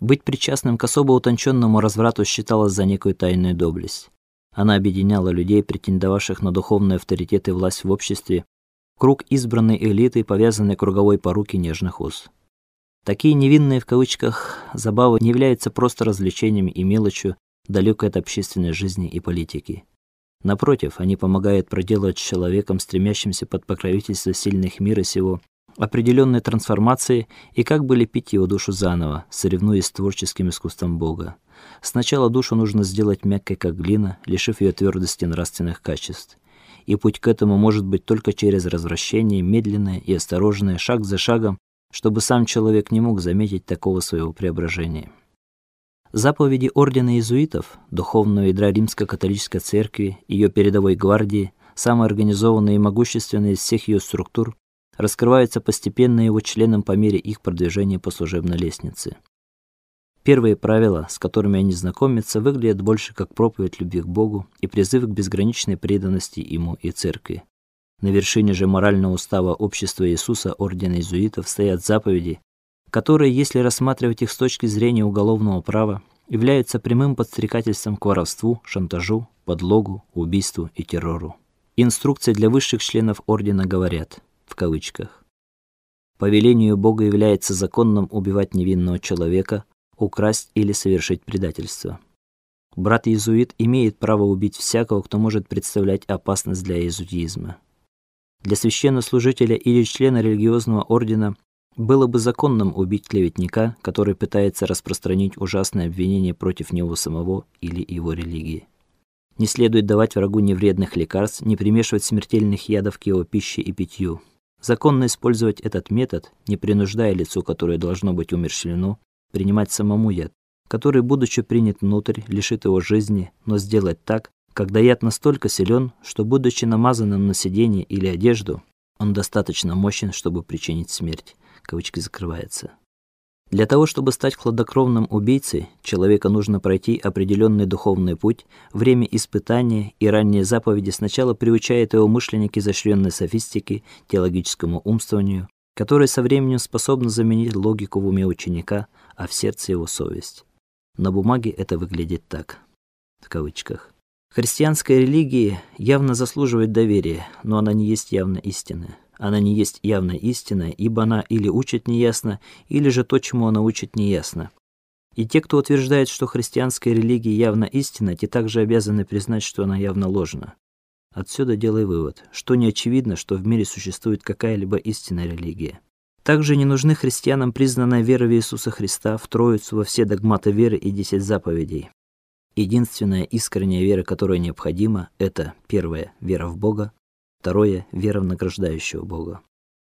Быть причастным к особо утонченному разврату считалось за некую тайную доблесть. Она объединяла людей, претендовавших на духовный авторитет и власть в обществе, круг избранной элиты, повязанной круговой порукой нежных уз. Такие невинные в кавычках забавы не являются просто развлечениями и мелочью, далекой от общественной жизни и политики. Напротив, они помогают проделать с человеком, стремящимся под покровительство сильных мира сего, определенной трансформации и как бы лепить его душу заново, соревнуясь с творческим искусством Бога. Сначала душу нужно сделать мягкой, как глина, лишив ее твердости нравственных качеств. И путь к этому может быть только через развращение, медленное и осторожное, шаг за шагом, чтобы сам человек не мог заметить такого своего преображения. Заповеди ордена иезуитов, духовного ядра Римско-католической церкви, ее передовой гвардии, самой организованной и могущественной из всех ее структур, раскрываются постепенно его членам по мере их продвижения по служебной лестнице. Первые правила, с которыми они знакомятся, выглядят больше как проповедь любви к Богу и призыв к безграничной преданности ему и церкви. На вершине же морального устава общества Иисуса ордена иезуитов стоят заповеди, которые, если рассматривать их с точки зрения уголовного права, являются прямым подстрекательством к воровству, шантажу, подлогу, убийству и террору. Инструкции для высших членов ордена говорят в кавычках: По велению Бога является законным убивать невинного человека, украсть или совершить предательство. Брат-иезуит имеет право убить всякого, кто может представлять опасность для иезуитизма. Для священнослужителя или члена религиозного ордена было бы законным убить клеветника, который пытается распространить ужасные обвинения против него самого или его религии. Не следует давать врагу невредных лекарств, не примешивать смертельных ядов к его пище и питью. Законно использовать этот метод, не принуждая лицо, которое должно быть умерщвлено, принимать самому яд, который, будучи принят внутрь, лишит его жизни, но сделать так, когда яд настолько силен, что будучи намазанным на сиденье или одежду, он достаточно мощен, чтобы причинить смерть кавычки закрывается. Для того, чтобы стать хладнокровным убийцей, человека нужно пройти определенный духовный путь, время испытания и ранние заповеди сначала приучают его мышление к изощренной софистике, теологическому умствованию, которое со временем способно заменить логику в уме ученика, а в сердце его совесть. На бумаге это выглядит так, в кавычках. Христианская религия явно заслуживает доверия, но она не есть явно истинная. Она не есть явная истина, ибо она или учит неясно, или же то, чему она учит, неясно. И те, кто утверждает, что христианская религия явно истина, те также обязаны признать, что она явно ложна. Отсюда делай вывод, что не очевидно, что в мире существует какая-либо истинная религия. Также не нужны христианам признанная вера в Иисуса Христа, в Троицу, во все догматы веры и десять заповедей. Единственная искренняя вера, которая необходима, это первое вера в Бога, Второе вера в награждающего Бога.